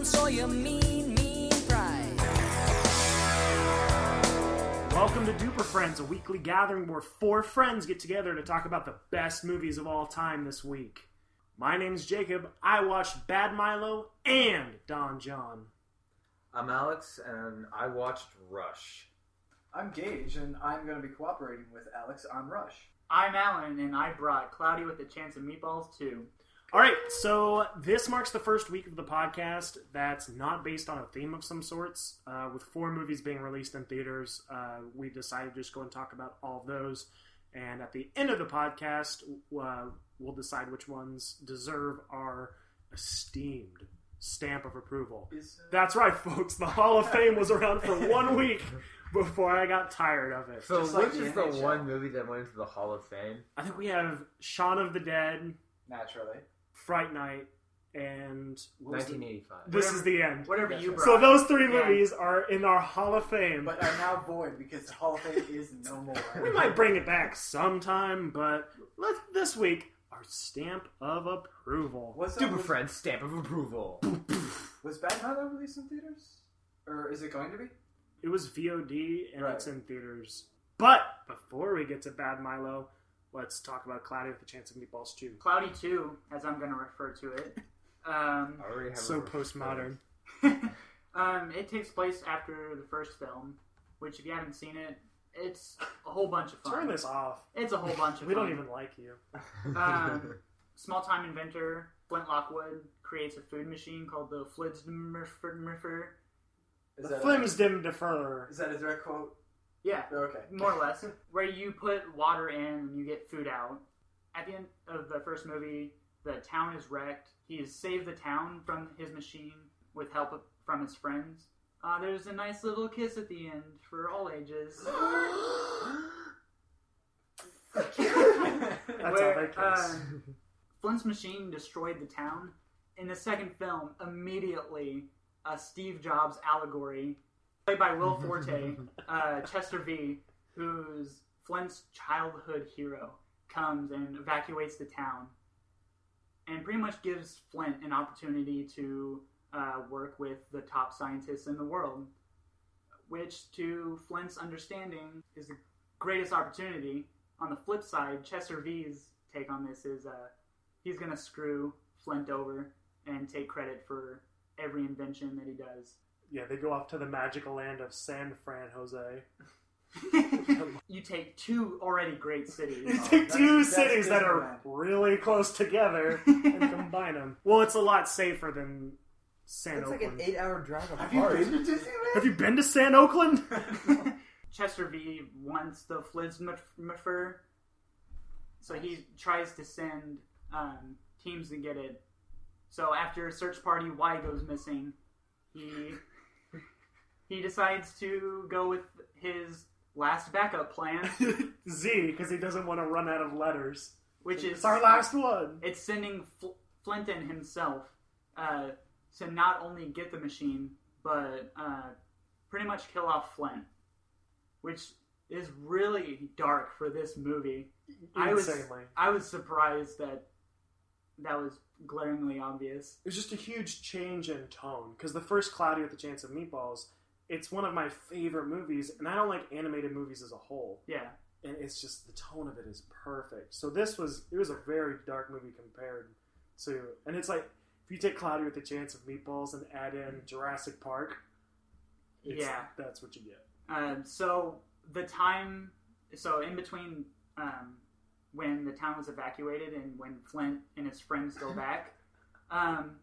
Tom Sawyer, mean, mean pride. Welcome to Duper Friends, a weekly gathering where four friends get together to talk about the best movies of all time this week. My name's Jacob. I watched Bad Milo and Don Jon. I'm Alex, and I watched Rush. I'm Gage, and I'm going to be cooperating with Alex on Rush. I'm Alan, and I brought Cloudy with a Chance of Meatballs too. All right, so this marks the first week of the podcast that's not based on a theme of some sorts. Uh, with four movies being released in theaters, uh, we decided to just go and talk about all of those. And at the end of the podcast, uh, we'll decide which ones deserve our esteemed stamp of approval. Is, uh, That's right, folks. The Hall of Fame was around for one week before I got tired of it. So, Just which the is the NHL. one movie that went into the Hall of Fame? I think we have Shaun of the Dead, naturally. Fright Night, and what was the- 1985. this is the end. Whatever That's you brought. So those three Yeah. movies are in our Hall of Fame. But are now void because the Hall of Fame is no more. we might bring it back sometime, but let this week our stamp of approval. Was, Super was, Friends stamp of approval. was Bad Milo released in theaters? Or is it going to be? It was VOD and Right. it's in theaters. But before we get to Bad Milo, let's talk about Cloudy with a Chance of Meatballs 2. Cloudy 2, as I'm going to refer to it. Um, I already have So a postmodern. um, it takes place after the first film, which if you haven't seen it, it's a whole bunch of fun. Turn this off. It's a whole bunch of We fun. don't even like you. Um, small time inventor Flint Lockwood creates a food machine called the Flidsmurfer. Is The that, Flims dim is that a direct quote? Yeah, Okay. more or less, where you put water in and you get food out. At the end of the first movie, the town is wrecked. He has saved the town from his machine with help from his friends. Uh, there's a nice little kiss at the end for all ages. That's where, how they kiss. uh, Flint's machine destroyed the town. In the second film, immediately, a Steve Jobs allegory, played by Will Forte, uh, Chester V, who's Flint's childhood hero, comes and evacuates the town, and pretty much gives Flint an opportunity to uh, work with the top scientists in the world, which, to Flint's understanding, is the greatest opportunity. On the flip side, Chester V's take on this is uh, he's going to screw Flint over and take credit for every invention that he does. Yeah, they go off to the magical land of San Fran Jose. you take two already great cities. You take that's- two that's cities that are man. really close together and combine them. Well, it's a lot safer than San It's like an eight-hour drive Have you been to Disneyland? Have you been to San Oakland? Chester V wants the Flidsmurfer, so he tries to send um, teams to get it. So after a search party Y goes missing, he he decides to go with his last backup plan, Z, because he doesn't want to run out of letters. which is It's our last one. it's sending Fl- Flinton himself uh, to not only get the machine, but uh, pretty much kill off Flint, which is really dark for this movie. I was Insanely. I was surprised that that was glaringly obvious. It was just a huge change in tone because the first Cloudy with a Chance of Meatballs, it's one of my favorite movies, and I don't like animated movies as a whole. Yeah, and it's just the tone of it is perfect. So this was it was a very dark movie compared to, and it's like if you take Cloudy with a Chance of Meatballs and add in Jurassic Park, it's, Yeah. that's what you get. Um, so the time, so in between um, when the town was evacuated and when Flint and his friends go back, um,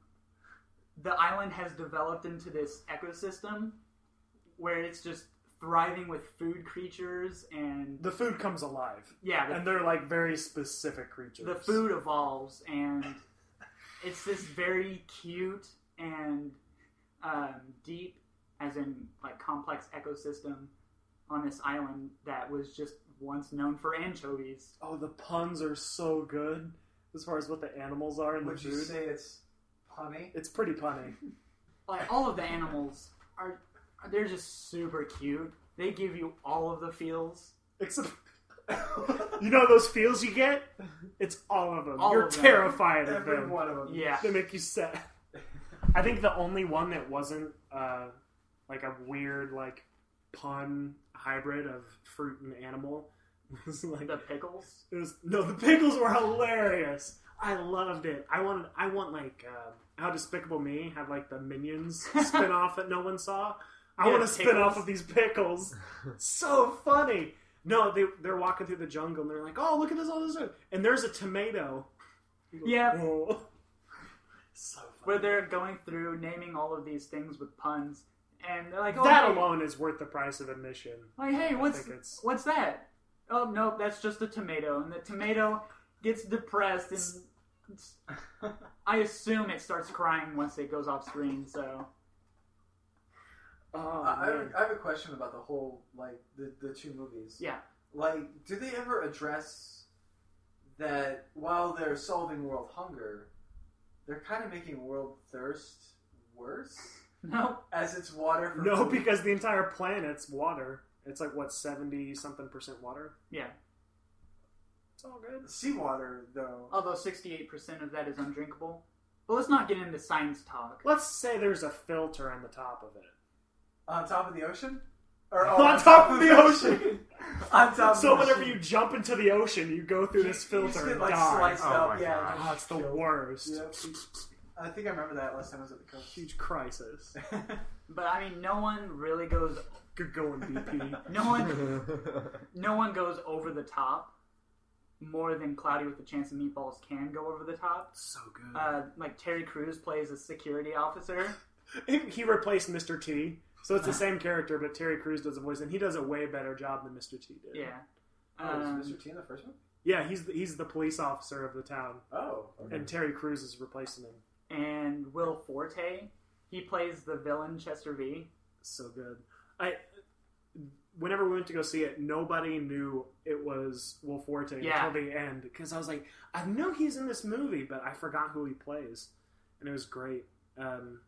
the island has developed into this ecosystem where it's just thriving with food creatures and The food comes alive, yeah, the, and they're like very specific creatures. the food evolves and it's this very cute and um, deep, as in like complex ecosystem on this island that was just once known for anchovies. Oh, the puns are so good as far as what the animals are in the Would you food. say it's punny? It's pretty punny. Like all of the animals are, they're just super cute. They give you all of the feels. Except, you know those feels you get? It's all of them. All You're of them. terrified of Every them. one of them. Yeah. They make you sad. I think the only one that wasn't uh, like a weird like pun hybrid of fruit and animal was like The pickles. it was no the pickles were hilarious. I loved it. I wanted I want like uh, how Despicable Me had like the Minions spin off that no one saw. I Yeah, want to spin off of these pickles. so funny. No, they they're walking through the jungle and they're like, oh look at this all this stuff. and there's a tomato. Yeah. Whoa. so funny. Where they're going through naming all of these things with puns, and they're like, "Oh, that hey, alone is worth the price of admission. like, hey, what's it's- what's that? Oh no, that's just a tomato, and the tomato gets depressed, and I assume it starts crying once it goes off screen. So Oh, I, I have- I have a question about the whole like the the two movies. yeah, Like, do they ever address that while they're solving world hunger, they're kind of making world thirst worse no, as it's water? For No, food? because the entire planet's water. It's like what seventy something percent water. yeah. It's all good. seawater though. Although sixty-eight percent of that is undrinkable. But let's not get into science talk. Let's say there's a filter on the top of it. On top of the ocean? Or on, top of the ocean. on top. so of the whenever ocean. you jump into the ocean, you go through You- this you filter just get, and like die. sliced Oh up. my yeah, God. Oh, it's the killed. worst. Yep. I think I remember that last time I was at the coast. Huge crisis. But I mean, no one really goes. Good going, BP. No one, no one goes over the top more than Cloudy with a Chance of Meatballs can go over the top. so good. Uh, like Terry Crews plays a security officer. he replaced Mr. T, so it's the same character, but Terry Crews does a voice, and he does a way better job than Mr. T did. Yeah. oh, Um, was Mr. T in the first one? yeah. He's the, he's the police officer of the town, Oh, okay. and Terry Crews is replacing him. and Will Forte, he plays the villain Chester V. so good. I whenever we went to go see it, nobody knew it was Will Forte Yeah. until the end because I was like, I know he's in this movie, but I forgot who he plays, and it was great. Um,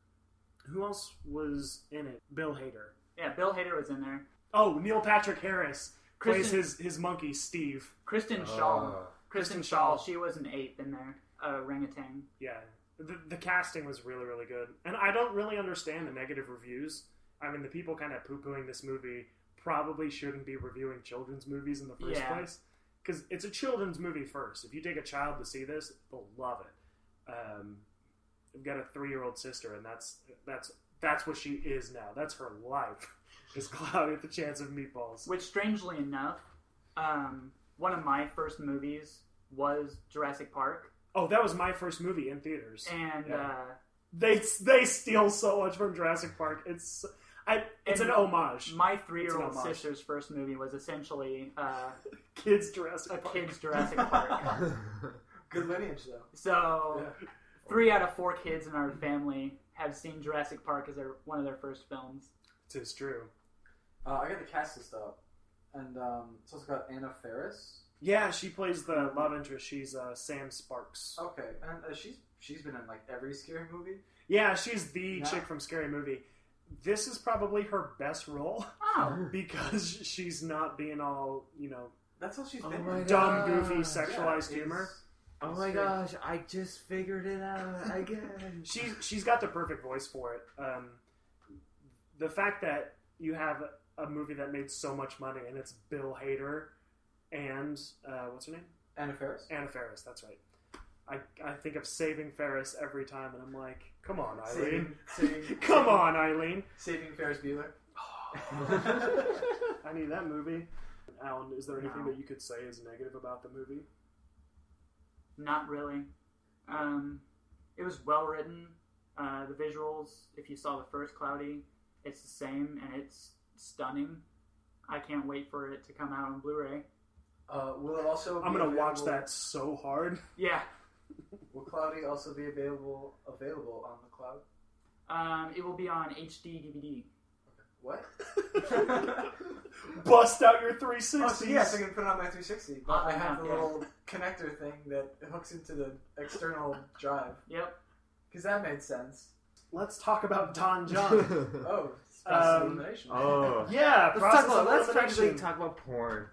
who else was in it? Bill Hader. Yeah, Bill Hader was in there. Oh, Neil Patrick Harris plays his his monkey Steve. Kristen Schaal. Uh, Kristen Kristen Schaal. Schaal. She was an ape in there. A orangutan. Yeah, the, the casting was really really good, and I don't really understand the negative reviews. I mean, the people kind of poo pooing this movie probably shouldn't be reviewing children's movies in the first Yeah. place because it's a children's movie first. If you take a child to see this, they'll love it. Um, I've got a three year old sister, and that's that's that's what she is now. That's her life. Is Cloudy with the Chance of Meatballs. Which, strangely enough, um, one of my first movies was Jurassic Park, Oh, that was my first movie in theaters. and Yeah. uh, They they steal so much from Jurassic Park. It's I it's an homage. my three-year-old It's an homage. sister's first movie was essentially uh, Kids Jurassic a Park. kid's Jurassic Park. Good lineage though. So, Yeah. Three out of four kids in our family have seen Jurassic Park as their one of their first films. It's true. Uh, I got the cast list up, and um, it's also got Anna Faris. Yeah, she plays the love interest. She's uh, Sam Sparks. Okay, and uh, she's she's been in like every scary movie. Yeah, she's the Yeah. chick from Scary Movie. This is probably her best role Oh, because she's not being all you know That's all she's Oh been. my in. dumb, God. goofy, sexualized it's- humor. Oh my gosh, I just figured it out again. She she's got the perfect voice for it. Um, the fact that you have a movie that made so much money and it's Bill Hader and uh, what's her name? Anna Faris. Anna Faris. That's right. I, I think of saving Ferris every time, and I'm like, come on, Eileen. Saving, saving, Come on, Eileen. Saving Ferris Bueller. I need that movie. Alan, is there anything No. that you could say is negative about the movie? Not really. Um, it was well written. Uh, the visuals, if you saw the first Cloudy, it's the same and it's stunning. I can't wait for it to come out on Blu-ray. Uh, will it also? I'm gonna watch that so hard. Yeah, Will Cloudy also be available available on the cloud? um, it will be on HD DVD. What? Bust out your oh, 360s. so yes, I can put it on my 360. But Oh, I have the yeah. little connector thing that hooks into the external drive. Yep. Because that made sense. Let's talk about Don Jon. Oh, it's process Um, elimination. oh. yeah, Let's process talk about. Let's elimination. practically talk about porn.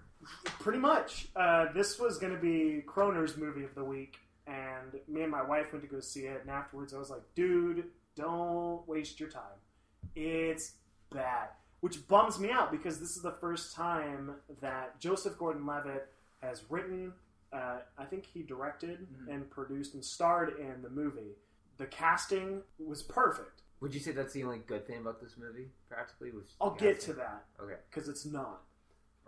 Pretty much. Uh, this was going to be Kroner's movie of the week, and me and my wife went to go see it. And afterwards, I was like, "Dude, Don't waste your time. It's bad. Which bums me out because this is the first time that Joseph Gordon Levitt has written, uh, I think he directed Mhm. and produced and starred in the movie. The casting was perfect. Would you say that's the only good thing about this movie? Practically, was I'll get to that Okay. because it's not.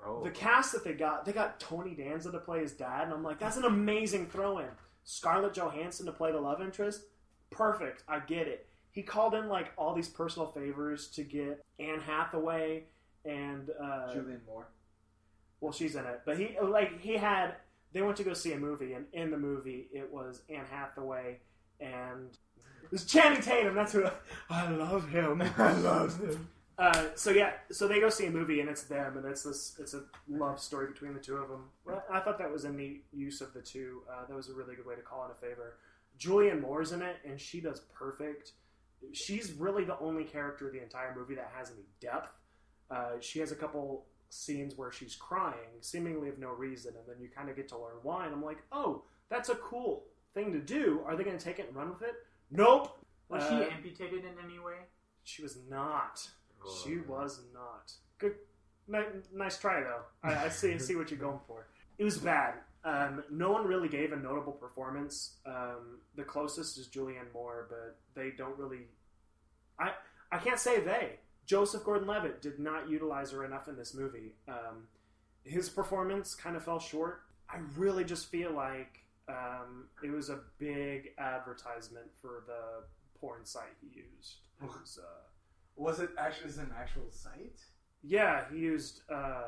Oh, The cast that they got, they got Tony Danza to play his dad, and I'm like, that's an amazing throw in. Scarlett Johansson to play the love interest, perfect. I get it. He called in like all these personal favors to get Anne Hathaway and uh, Julianne Moore. well, she's in it, but he like he had. They went to go see a movie, and in the movie it was Anne Hathaway and it was Channing Tatum. That's who I love him. I love him. Uh, so yeah, so they go see a movie and it's them, and it's this it's a love story between the two of them. Well, I thought that was a neat use of the two. Uh, that was a really good way to call in a favor. Julianne Moore's in it, and she does perfect. She's really the only character of the entire movie that has any depth. Uh, she has a couple scenes where she's crying, seemingly of no reason, and then you kind of get to learn why. And I'm like, oh, that's a cool thing to do. Are they going to take it and run with it? Nope. Was Uh, she amputated in any way? She was not. Oh. She was not. Good. Ni- nice try though. I, I see. I see what you're going for. It was bad. Um, no one really gave a notable performance. Um, the closest is Julianne Moore, but they don't really. I I can't say they. Joseph Gordon-Levitt did not utilize her enough in this movie. Um, his performance kind of fell short. I really just feel like um, it was a big advertisement for the porn site he used. It was, uh, Was it actually is an actual site? yeah, he used. Uh,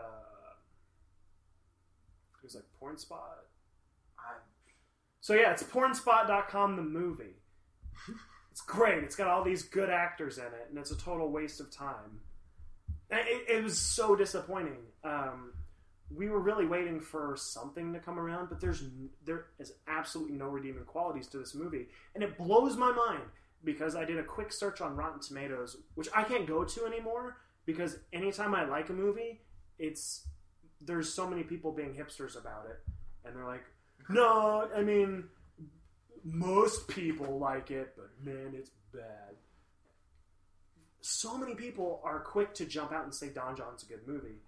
it was like Porn Spot. I, So yeah, it's pornspot.com the movie. It's great. It's got all these good actors in it, and it's a total waste of time. It, it was so disappointing. Um, we were really waiting for something to come around, but there's there is absolutely no redeeming qualities to this movie, and it blows my mind because I did a quick search on Rotten Tomatoes, which I can't go to anymore because anytime I like a movie, it's there's so many people being hipsters about it, and they're like, no, I mean, most people like it, but man, it's bad. So many people are quick to jump out and say Don Jon's a good movie,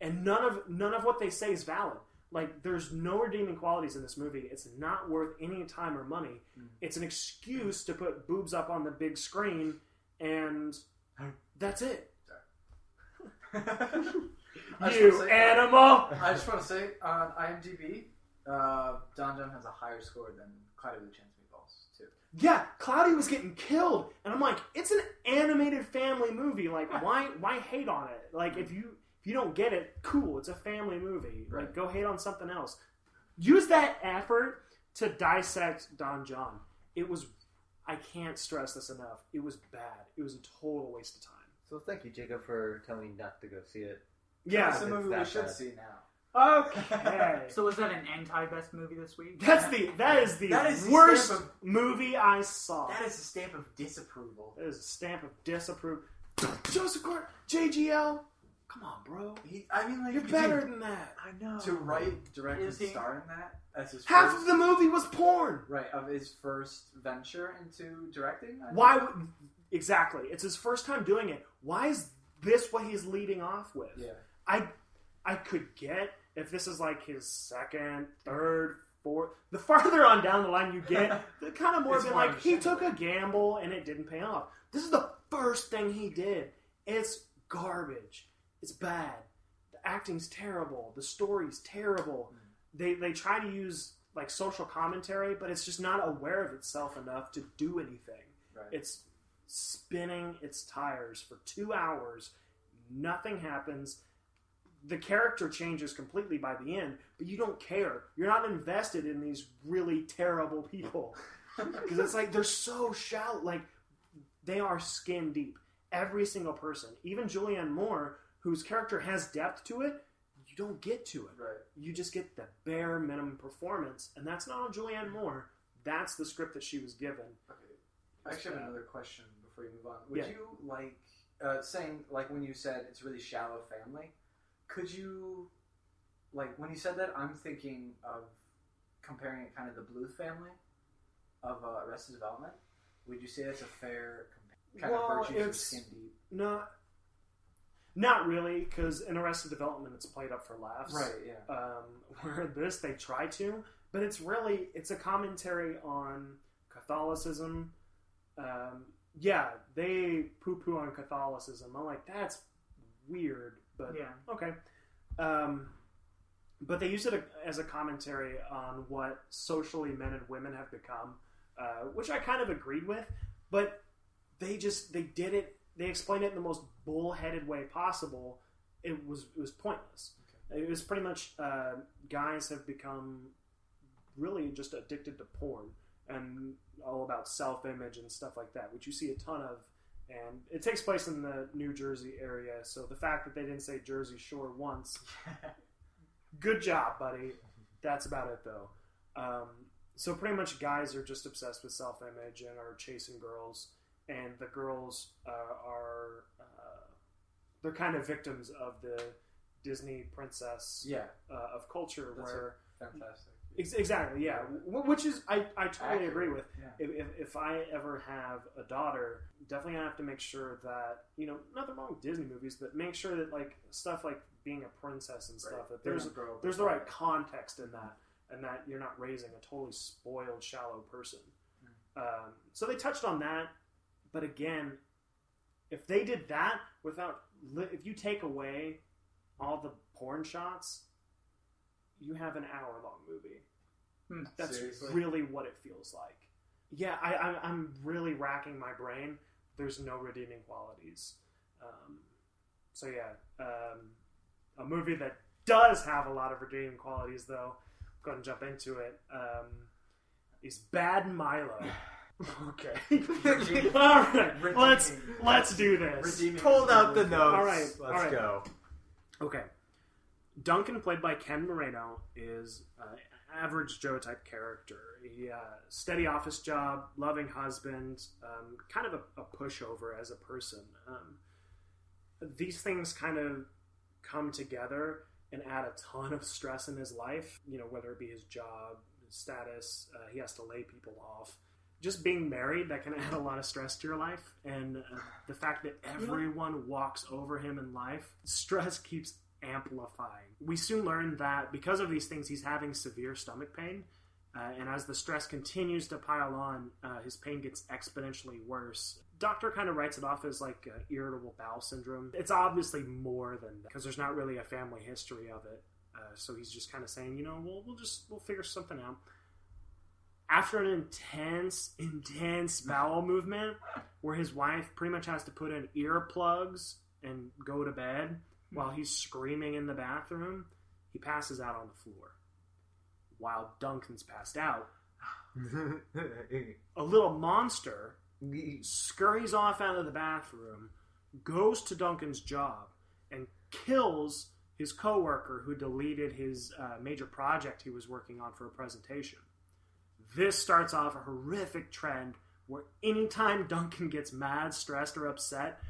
and none of none of what they say is valid. Like, there's no redeeming qualities in this movie. It's not worth any time or money. Mm. It's an excuse to put boobs up on the big screen, and that's it. I just You wanna say- animal! I just want to say on IMDb, uh, Don Jon has a higher score than Cloudy with a Chance of Meatballs too. Yeah, Cloudy was getting killed, and I'm like, it's an animated family movie. Like, why why hate on it? Like, if you if you don't get it, cool. It's a family movie. Like, Right. go hate on something else. Use that effort to dissect Don Jon. It was, I can't stress this enough. It was bad. It was a total waste of time. So thank you, Jacob, for telling me not to go see it. Yeah. That's the movie we that should bad. see now. Okay. So was that an anti-best movie this week? That's the that is the That is the worst stamp of- movie I saw. That is a stamp of disapproval. That is a stamp of disapproval. Joseph Gordon, JGL, come on, bro. He, I mean, like You're better than that. I know. to write, direct, and Is he? star in that as his Half first, of the movie was porn. right of his first venture into directing. I Why think? would exactly? It's his first time doing it. Why is this what he's leading off with? Yeah. I I could get if this is like his second, third, fourth. The farther on down the line you get, the kind of more been like he took a gamble and it didn't pay off. This is the first thing he did. It's garbage. It's bad. The acting's terrible. The story's terrible. They they try to use like social commentary, but it's just not aware of itself enough to do anything. Right. It's spinning its tires for two hours. Nothing happens. The character changes completely by the end, but you don't care. You're not invested in these really terrible people because it's like they're so shallow. Like they are skin deep. Every single person, even Julianne Moore, whose character has depth to it, you don't get to it right. you just get the bare minimum performance, and that's not on Julianne Moore. That's the script that she was given. Okay. I actually have another question before you move on. Would Yeah. you like uh, saying like when you said it's really shallow family? Could you like when you said that? I'm thinking of comparing it kind of the Bluth family of uh, Arrested Development, Would you say that's a fair compa- kind Well, of virtues it's- skin deep? Not, not really, because in Arrested Development, it's played up for laughs. Right. Yeah. Um, where this they try to, but it's really it's a commentary on Catholicism. Um, yeah, they poo poo on Catholicism. I'm like, that's weird, but Yeah. okay. Um, but they use it as a commentary on what socially men and women have become, uh, which I kind of agreed with. But they just they did it. They explained it in the most bullheaded way possible. It was it was pointless. It was pretty much uh, guys have become really just addicted to porn and all about self image and stuff like that, which you see a ton of. And it takes place in the New Jersey area, so the fact that they didn't say Jersey Shore once, good job, buddy. That's about it, though. Um, so pretty much, guys are just obsessed with self image and are chasing girls, and the girls uh, are uh, they're kind of victims of the Disney princess yeah. uh, of culture, That's where Fantastic. Ex- exactly, yeah. Which is I, I totally Accurate, agree with. yeah. If, if, if I ever have a daughter, definitely gonna have to make sure that you know nothing wrong with Disney movies, but make sure that like stuff like being a princess and stuff Right. that there's there's the right context in that, and that you're not raising a totally spoiled, shallow person. Hmm. Um, so they touched on that, but again, if they did that without, li- if you take away all the porn shots, you have an hour long movie. Hmm. That's Seriously? really what it feels like. Yeah, I, I, I'm really racking my brain. There's no redeeming qualities. Um, so yeah, um, a movie that does have a lot of redeeming qualities, though. Go ahead and jump into it. Um, is Bad Milo. okay. Redeeming. all right. Redeeming. Let's let's do this. Redeeming. Pulled out the notes. All right, Let's all right. go. Okay. Duncan, played by Ken Marino, is an average Joe type character. He uh, steady office job, loving husband, um, kind of a, a pushover as a person. Um, these things kind of come together and add a ton of stress in his life. You know, whether it be his job, his status, uh, he has to lay people off. Just being married, that can add a lot of stress to your life. And uh, the fact that everyone walks over him in life, stress keeps amplifying. We soon learn that because of these things, he's having severe stomach pain. Uh, and as the stress continues to pile on, uh, his pain gets exponentially worse. Doctor kind of writes it off as like uh, irritable bowel syndrome. It's obviously more than that because there's not really a family history of it. Uh, so he's just kind of saying, you know, we'll, we'll just we'll figure something out. After an intense, intense bowel movement, where his wife pretty much has to put in earplugs and go to bed while he's screaming in the bathroom, he passes out on the floor. While Duncan's passed out, a little monster scurries off out of the bathroom, goes to Duncan's job, and kills his coworker who deleted his uh, major project he was working on for a presentation. This starts off a horrific trend where anytime Duncan gets mad, stressed, or upset,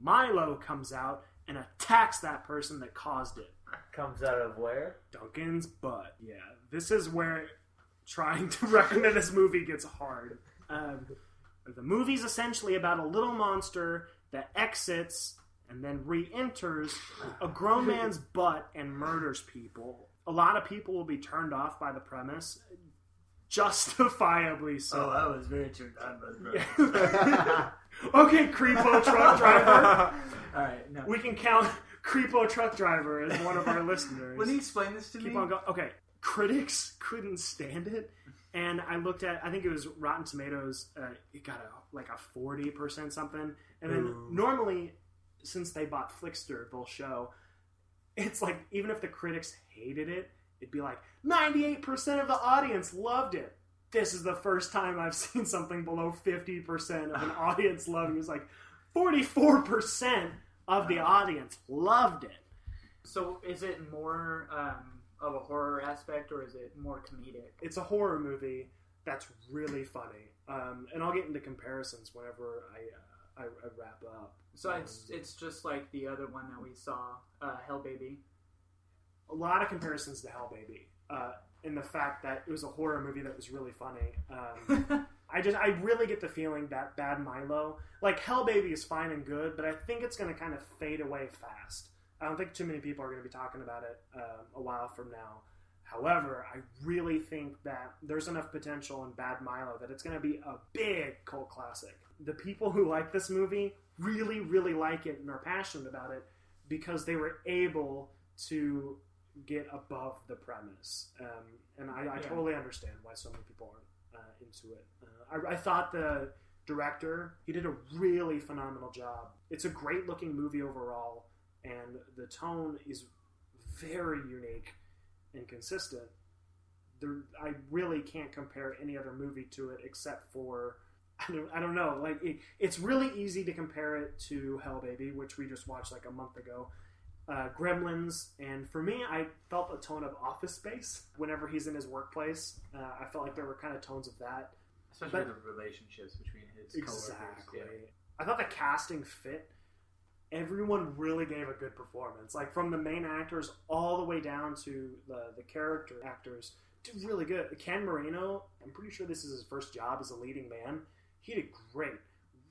Milo comes out and attacks that person that caused it. Comes out of where? Duncan's butt. Yeah, this is where trying to recommend this movie gets hard. Um, the movie's essentially about a little monster that exits and then re-enters a grown man's butt and murders people. A lot of people will be turned off by the premise, justifiably so. Oh, was very turned on by okay, creepo truck driver. All right, no. We can count creepo truck driver as one of our listeners. When you explain this to me? keep me, on going. Okay, critics couldn't stand it, and I looked at. I think it was Rotten Tomatoes. Uh, it got a like a forty percent something, and then Ooh. normally, since they bought Flixster, they'll show. It's like even if the critics hated it, it'd be like ninety eight percent of the audience loved it. This is the first time I've seen something below fifty percent of an audience loving. It was like forty four percent of the audience loved it. So, is it more um, of a horror aspect, or is it more comedic? it's a horror movie that's really funny. Um, and I'll get into comparisons whenever I, uh, I, I wrap up. So it's it's just like the other one that we saw, uh, Hell Baby. A lot of comparisons to Hell Baby. Uh, in the fact that it was a horror movie that was really funny. Um, I just I really get the feeling that Bad Milo, like Hell Baby, is fine and good, but I think it's going to kind of fade away fast. I don't think too many people are going to be talking about it um, a while from now. However, I really think that there's enough potential in Bad Milo that it's going to be a big cult classic. The people who like this movie really, really like it and are passionate about it because they were able to get above the premise. Um, and I, I Yeah. totally understand why so many people aren't uh, into it. Uh, I, I thought the director he did a really phenomenal job. It's a great looking movie overall, and the tone is very unique and consistent. There, I really can't compare any other movie to it except for I don't, I don't know. Like it, it's really easy to compare it to Hell Baby, which we just watched like a month ago. Uh, Gremlins, and for me, I felt a tone of Office Space whenever he's in his workplace. Uh, I felt like there were kind of tones of that. Especially But- the relationships between his Exactly. coworkers. I thought the casting fit. Everyone really gave a good performance, like from the main actors all the way down to the the character actors. Did really good. Ken Marino, I'm pretty sure this is his first job as a leading man. He did great,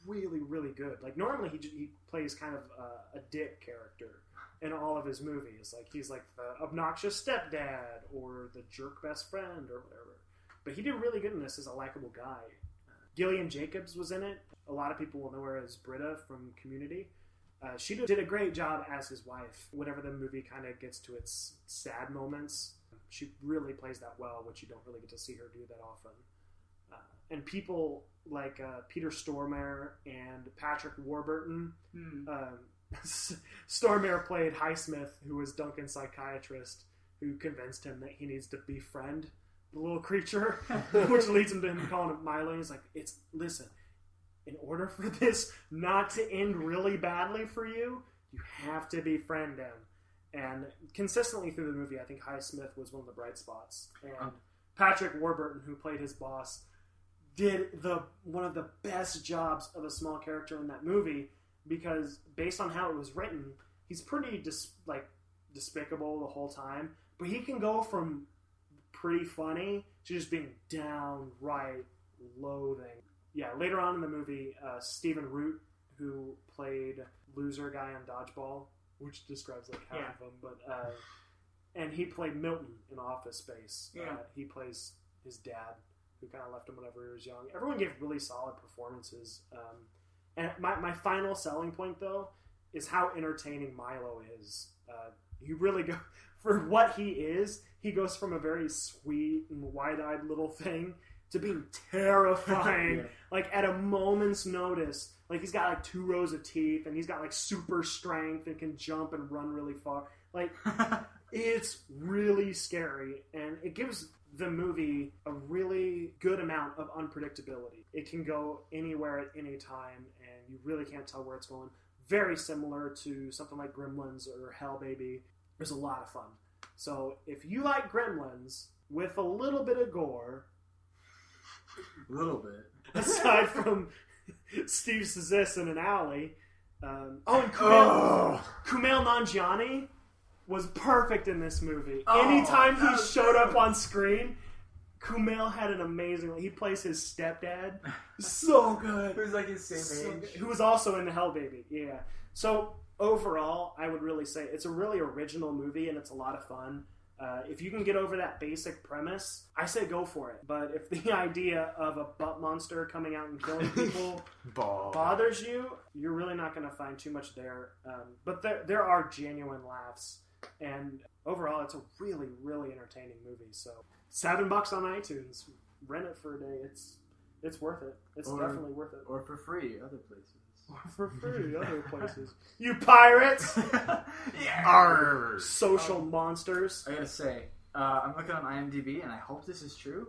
really, really good. Like normally he he plays kind of uh, a dick character in all of his movies. Like he's like the obnoxious stepdad or the jerk best friend or whatever. But he did really good in this as a likable guy. Gillian Jacobs was in it. A lot of people will know her as Britta from Community. Uh, she did a great job as his wife. Whenever the movie kind of gets to its sad moments, she really plays that well, which you don't really get to see her do that often. Uh, and people like uh, Peter Stormare and Patrick Warburton. Um, Stormare played Highsmith, who was Duncan's psychiatrist, who convinced him that he needs to befriend the little creature, which leads him to him calling him Milo. He's like, "It's listen, in order for this not to end really badly for you, you have to befriend him." And consistently through the movie, I think Highsmith was one of the bright spots, and. Patrick Warburton, who played his boss, did the one of the best jobs of a small character in that movie because based on how it was written, he's pretty dis- like despicable the whole time, but he can go from pretty funny to just being downright loathing. Yeah, later on in the movie, uh, Stephen Root, who played loser guy on Dodgeball, which describes like half Yeah. of them, but uh, and he played Milton in Office Space. Yeah. Uh, he plays his dad, who kind of left him whenever he was young. Everyone gave really solid performances. Um, and my, my final selling point, though, is how entertaining Milo is. Uh, you really go for what he is. He goes from a very sweet and wide-eyed little thing to being terrifying. Yeah. Like at a moment's notice, like he's got like two rows of teeth, and he's got like super strength and can jump and run really far. Like it's really scary, and it gives the movie a really good amount of unpredictability. It can go anywhere at any time, you really can't tell where it's going. Very similar to something like Gremlins or Hell Baby. There's a lot of fun. So if you like Gremlins with a little bit of gore, A little bit. aside from Steve Zissou in an alley, um, oh, and Kumail, Oh, Kumail Nanjiani was perfect in this movie. Oh, Anytime he showed up on screen, Kumail had an amazing. He plays his stepdad, so good. who's like his same So age? good. Who was also in the Hell Baby? Yeah. So overall, I would really say it's a really original movie and it's a lot of fun. Uh, if you can get over that basic premise, I say go for it. But if the idea of a butt monster coming out and killing people bothers you, you're really not going to find too much there. Um, but there, there are genuine laughs, and overall, it's a really, really entertaining movie. So seven bucks on iTunes, rent it for a day. It's it's worth it. It's Or- definitely worth it. Or for free, other places. Or for free other places. You pirates, yeah. Arr. social monsters. I gotta say, uh, I'm looking on IMDb, and I hope this is true.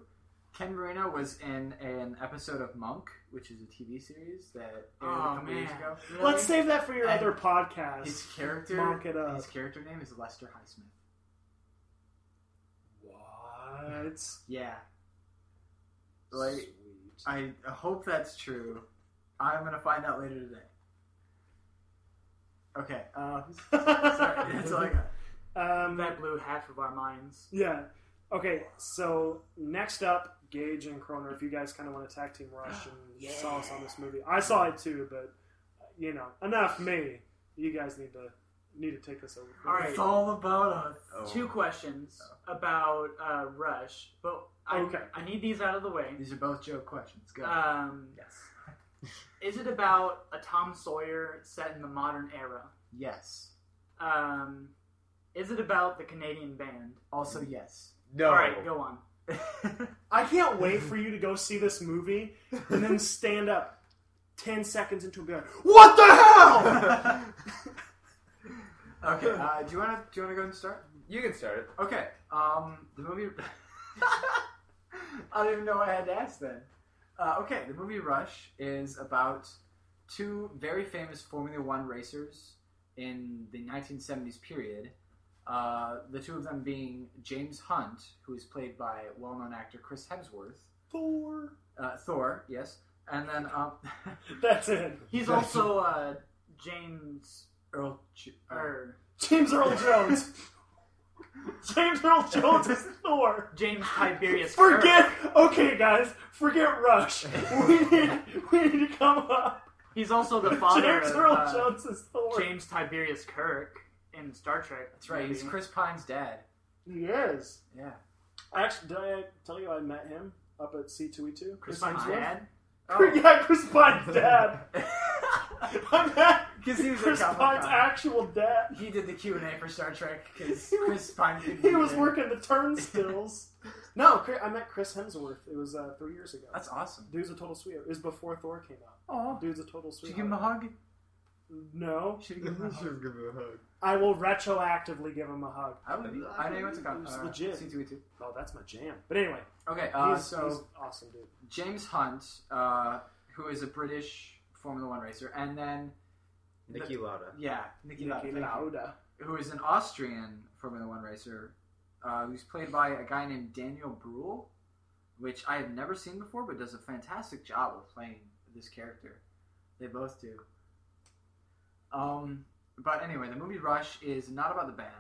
Ken Marino was in an episode of Monk, which is a TV series that aired a Oh, couple years man. ago. Let's save that for your And other podcast. His character, Monk it up. his character name is Lester Highsmith. Yeah, like Sweet. I hope that's true. I'm gonna find out later today. Okay, uh, sorry, that's all I got. um, that blew half of our minds. yeah. Okay, so next up, Gage and Kroner, if you guys kind of want to tag team Rush and saw us on this movie, I saw it too, but you know, enough me. You guys need to need to take this over. All right. It's all about us. Oh. Two questions about uh, Rush, but I, Okay. I need these out of the way. These are both joke questions. Go. Um, Yes. is it about a Tom Sawyer set in the modern era? yes. Um, is it about the Canadian band? Also yes. No. All right, go on. I can't wait for you to go see this movie and then stand up ten seconds into it and be like, "What the hell?" okay. Uh, do you want to do you want to go and start? You can start it. Okay. Um, the movie. I don't even know what I had to ask then. Uh, okay, the movie Rush is about two very famous Formula One racers in the 1970s period. Uh, the two of them being James Hunt, who is played by well-known actor Chris Hemsworth, Thor. uh, Thor, yes, and then um, That's it. He's also uh, James Earl. Ch- uh, or James Earl Jones. James Earl Jones is Thor. James Tiberius. Forget. Kirk. Okay, guys, forget Rush. We need, we need to come up. He's also the father James of Earl uh, Jones is Thor. James Tiberius Kirk in Star Trek. that's right. He's. Chris Pine's dad. He is. Yeah. Actually, did I tell you I met him up at C2E2? Chris Pine's Pine's dad? dad. yeah, Chris Pine's dad. I met Because he was Chris at Pine's Comic-Con. actual dad. He did the Q and A for Star Trek because Chris Pine. He was there. working the turnstiles. no, Chri- I met Chris Hemsworth. It was uh, three years ago. That's awesome. Dude's a total sweetheart. It was before Thor came out. Oh, Dude's a total should sweetheart. you give him a hug? No. Should give him a hug? give him a hug. I will retroactively give him a hug. I would. I know you went to con- It's uh, legit. C2E2. Oh, that's my jam. But anyway, Okay, uh, he's, so he's awesome, dude. James Hunt, uh, who is a British Formula One racer, and then Niki Lauda. yeah, Niki Lauda, Niki. Lauda. who is an Austrian Formula One racer, uh, who's played by a guy named Daniel Bruhl, which I have never seen before, but does a fantastic job of playing this character. They both do. Um, but anyway, the movie Rush is not about the band.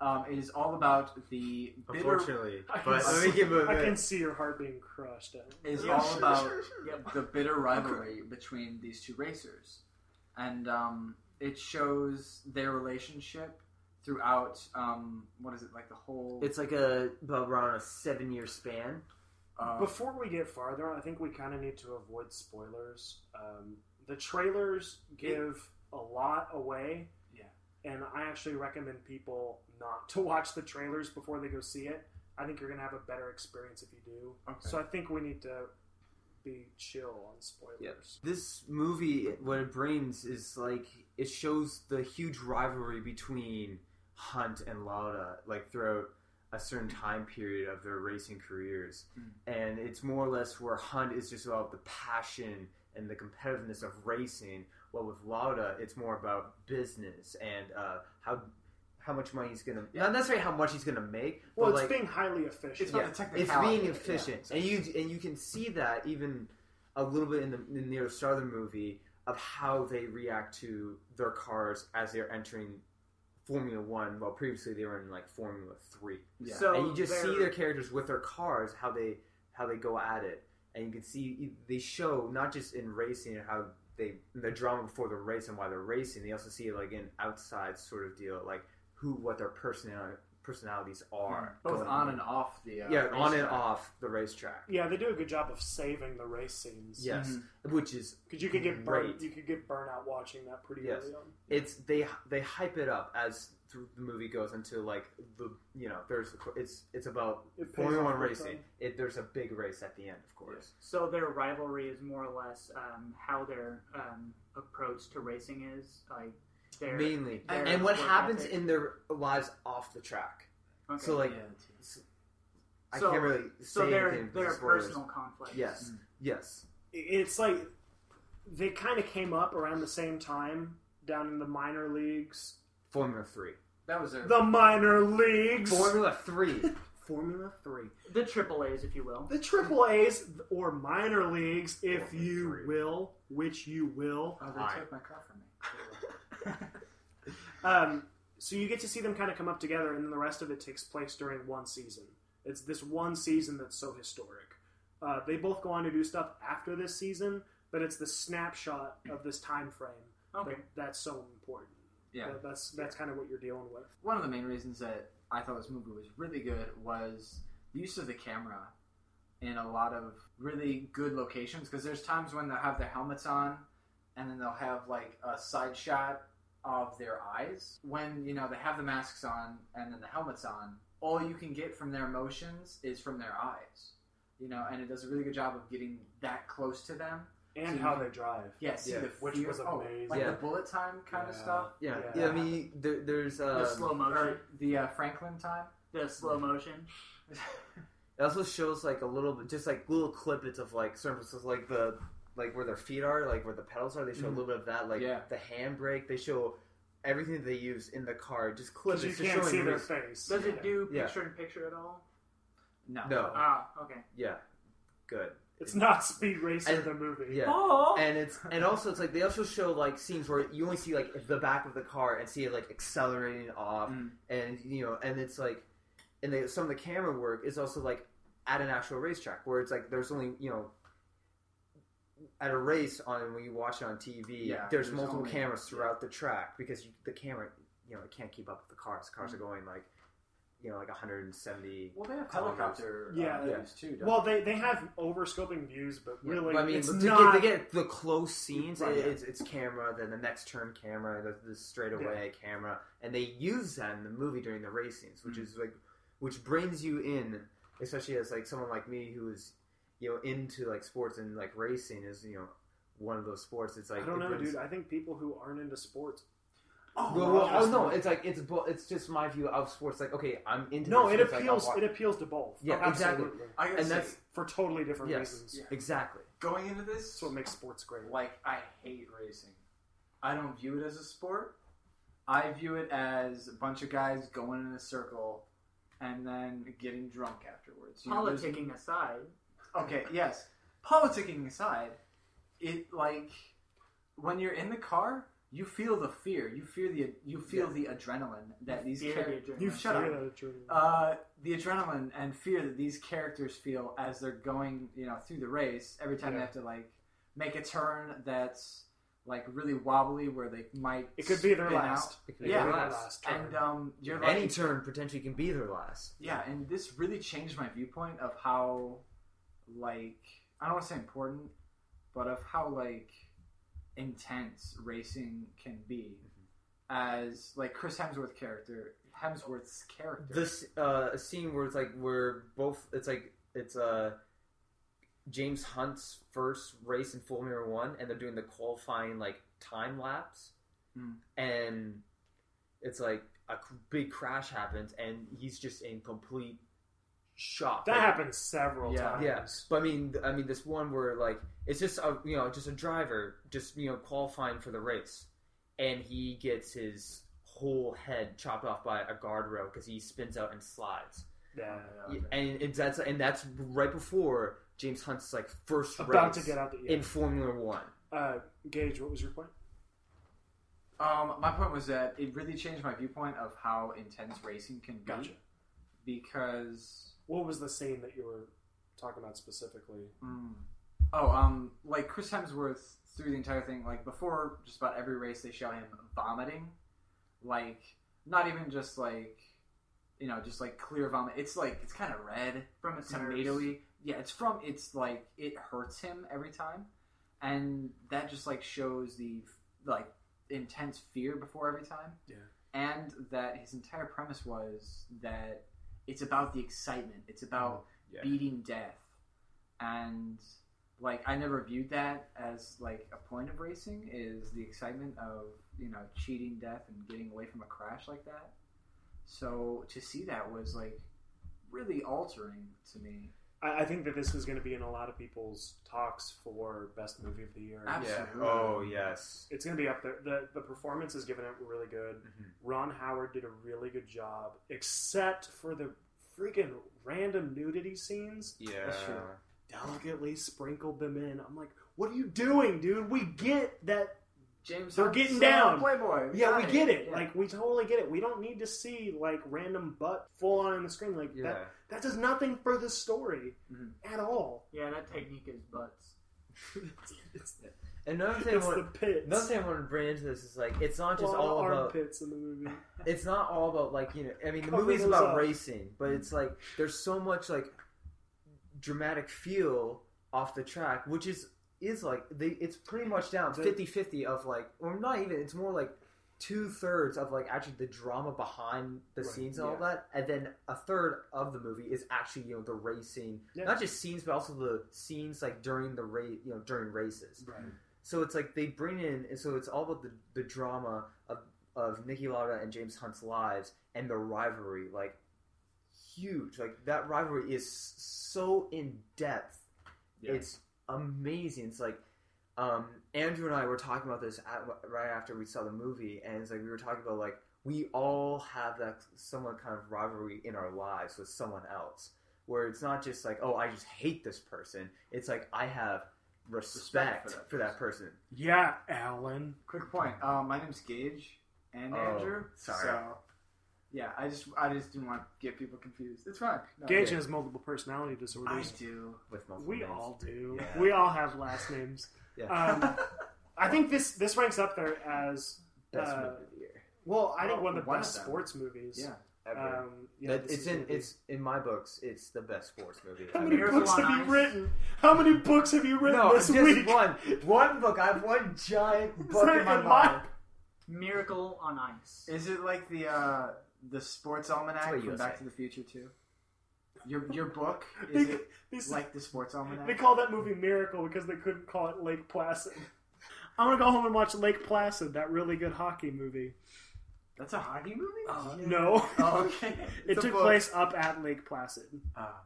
Um, it is all about the bitter. Unfortunately, I can, but let see, me give him a I can see your heart being crushed. Out. Is Yeah, all sure, about sure, sure. the bitter rivalry between these two racers, and um, it shows their relationship throughout. Um, what is it like the whole? It's like a about around a seven year span. uh, Before we get farther, I think we kind of need to avoid spoilers. Um, the trailers give a lot away. Yeah. And I actually recommend people not to watch the trailers before they go see it. I think you're going to have a better experience if you do. Okay. So I think we need to be chill on spoilers. Yep. This movie, what it brings is like it shows the huge rivalry between Hunt and Lauda, like throughout a certain time period of their racing careers, and it's more or less where Hunt is just about the passion and the competitiveness of racing. While with Lauda, it's more about business and uh, how how much money he's gonna not necessarily how much he's gonna make. Well, but it's like, being highly efficient. It's about yeah, the it's being efficient, and you and you can see that even a little bit in the, in the near start of the movie of how they react to their cars as they're entering Formula One. While previously they were in like Formula Three, Yeah. So and you just see they're- their characters with their cars how they how they go at it, and you can see they show not just in racing and how they the drama before the race and why they're racing. They also see it like an outside sort of deal, like who what their personality personalities are both on and off the uh, yeah, on and racetrack. off the racetrack. Yeah, they do a good job of saving the race scenes. Yes, which is because you could get burnt. Great. You could get burnout watching that pretty Yes. early on. it's they they hype it up as through the movie goes into like the you know there's it's it's about It Formula One racing. time. It there's a big race at the end, of course. So their rivalry is more or less um, how their um, approach to racing is. Like their Mainly, their and what happens ethic. in their lives off the track. Okay. So like, Yeah, s- I So- can't really say so their anything their personal conflicts. Yes, mm. yes, It's like they kind of came up around the same time down in the minor leagues. Formula Three. that was their The minor leagues. Formula Three. Formula Three. The triple A's, if you will. The triple A's or minor leagues, if Formula you Three. will, which you will. Oh, they Hi. took my car from me. Um, so you get to see them kind of come up together, and then the rest of it takes place during one season. It's this one season that's so historic. Uh, they both go on to do stuff after this season, but it's the snapshot of this time frame Okay. that, that's so important. Yeah. That- that's that's kind of what you're dealing with. One of the main reasons that I thought this movie was really good was the use of the camera in a lot of really good locations. Because there's times when they'll have their helmets on, and then they'll have like a side shot of their eyes. When you know they have the masks on and then the helmets on, all you can get from their emotions is from their eyes. You know, and it does a really good job of getting that close to them. And So how you- they drive. Yeah, see Yeah, the which fear- was oh, like Yeah. the bullet time kind of stuff. Yeah, Yeah. yeah. I mean, there, there's The uh, slow Or motion. the uh, Franklin time. The slow motion. It also shows like a little bit, just like little clippets of like surfaces, like the like where their feet are, like where the pedals are. They show a Mhm. little bit of that, like Yeah. the handbrake. They show everything that they use in the car, just clips. You just can't showing see their face. Does it do Yeah. picture in picture at all? No. No. Ah, okay. Yeah, good. It's not Speed Racer And- the movie. Yeah. Oh, and it's and also it's like they also show like scenes where you only see like the back of the car and see it like accelerating off Mm. and you know and it's like and they, some of the camera work is also like at an actual racetrack where it's like there's only you know at a race on when you watch it on TV Yeah, there's, there's multiple only- cameras throughout the track because you, the camera you know it can't keep up with the cars the cars Mm. are going like you know like 170 Well, they have Kilometers. helicopter Yeah. uh, Yeah. views too. Don't Well, they, they have overscoping views, but Yeah, really, but I mean, it's to, not. get, to get the close scenes, Right, it- yeah. it's, it's camera, then the next turn camera, the, the straightaway camera, and they use that in the movie during the race scenes, which Mm. is like, which brings you in, especially as like someone like me who is, you know, into like sports and like racing is you know one of those sports. It's like I don't know, brings- dude. I think people who aren't into sports. Oh, Well, well, well, oh no, it's like it's bo- it's just my view of sports. Like, okay, I'm into No, it it's like, appeals. It appeals to both. Yeah, Oh, exactly. absolutely. I and say, that's For totally different yes, reasons. Yeah. exactly. going into this, That's what makes sports great. like I hate racing. I don't view it as a sport. I view it as a bunch of guys going in a circle and then getting drunk afterwards. You know, politicking aside, Okay, yes. Politicking aside, it like when you're in the car, you feel the fear. You feel the you feel the adrenaline that these characters. You shut feel up. adrenaline. Uh, the adrenaline and fear that these characters feel as they're going, you know, through the race. Every time Yeah. they have to like make a turn that's like really wobbly, where they might it could be their last. out. It could be Yeah. be their their last. last turn. And um, you're Any like, turn potentially can be their last. yeah, and this really changed my viewpoint of how, like, I don't want to say important, but of how like intense racing can be, as like Chris Hemsworth character, Hemsworth's character. this uh a scene where it's like where both it's like it's uh James Hunt's first race in Formula One, and they're doing the qualifying like time lapse, Mm. and it's like a big crash happens, and he's just in complete shock. that Like, happens several Yeah. times. Yeah, but I mean, I mean, this one where like it's just a you know just a driver just you know qualifying for the race, and he gets his whole head chopped off by a guardrail because he spins out and slides. Yeah. Yeah, and it's that's and that's right before James Hunt's like first About race to get out the. Yeah. in Formula One. Uh, Gage, what was your point? Um, my point was that it really changed my viewpoint of how intense racing can be. Gotcha. Because What was the scene that you were talking about specifically? Mm. Oh, um, like Chris Hemsworth through the entire thing, like before just about every race, they show him vomiting, like not even just like, you know, just like clear vomit. It's like it's kind of red, from its tomatoey. Yeah, it's from. It's like it hurts him every time, and that just like shows the like intense fear before every time. Yeah. and that his entire premise was that it's about the excitement. It's about mm, Yeah. beating death, and like I never viewed that as like a point of racing is the excitement of you know cheating death and getting away from a crash like that. So to see that was like really altering to me. I, I think that this is going to be in a lot of people's talks for best movie of the year. Absolutely. Yeah. Oh yes. It's going to be up there. the The performance is given it really good. Mhm. Ron Howard did a really good job, except for the freaking random nudity scenes. Yeah. That's true. Delicately sprinkled them in. I'm like, what are you doing, dude? We get that James. They're getting down. Playboy. Yeah, we got get it. Yeah. Like we totally get it. We don't need to see like random butt full on in the screen. Like Yeah. that. That does nothing for the story Mhm. at all. Yeah, that technique is butts. And another thing, I It's want, the pits. another thing I want to bring into this is like it's not just lot all about armpits in the movie. it's not all about like you know i mean the Cover movie's about up. racing but it's like there's so much like dramatic feel off the track which is is like they it's pretty much down The- 50-50 of like or not even it's more like two-thirds of like actually the drama behind the Right, scenes and all that and then a third of the movie is actually you know the racing Yeah. not just scenes but also the scenes like during the race you know during races Right. so it's like they bring in, and so it's all about the, the drama of, of Niki Lauda and James Hunt's lives and the rivalry, like huge. Like that rivalry is so in depth. Yeah. It's amazing. It's like um, Andrew and I were talking about this at, right after we saw the movie, and it's like we were talking about like we all have that somewhat kind of rivalry in our lives with someone else, where it's not just like oh I just hate this person. It's like I have respect, Respect for that person. Yeah, Alan. Quick point. Um, my name's Gage and Oh, Andrew. sorry. So, yeah, I just I just didn't want to get people confused. It's fine. No, Gage yeah. has multiple personality disorders. I disorders. do. with multiple We names. all do. Yeah. We all have last names. Yeah. Um, I think this this ranks up there as Best uh, movie of the year. well. I think Well, one of the one best of sports movies. Yeah. Ever. Um, yeah, That- it's in gonna it's in my books. It's the best sports movie. How many Miracle books on have you Ice. written? How many books have you written no, this just week? one. One book. I have one giant book in my in my- mind. Miracle on Ice. Is it like the uh, the sports almanac from you Back to the Future too? Your your book They, is it they like the sports almanac? they call that movie Miracle because they couldn't call it Lake Placid. I'm gonna go home and watch Lake Placid, that really good hockey movie. That's a hockey movie. No, Oh, okay. it took book. place up at Lake Placid. Ah.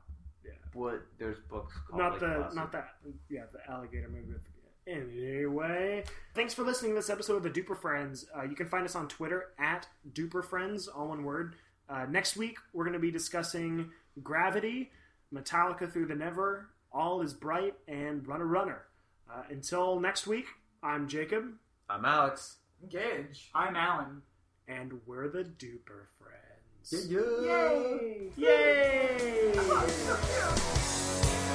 What? There's books called not Lake the Placid. not that yeah the alligator movie. Anyway, thanks for listening to this episode of the Duper Friends. Uh, you can find us on Twitter at Duper Friends, all one word. Uh, next week we're going to be discussing Gravity, Metallica Through the Never, All Is Bright, and Runner Runner. Uh, until next week, I'm Jacob, I'm Alex. Gage. I'm Alan. and we're the Duper Friends. Yeah. Yay!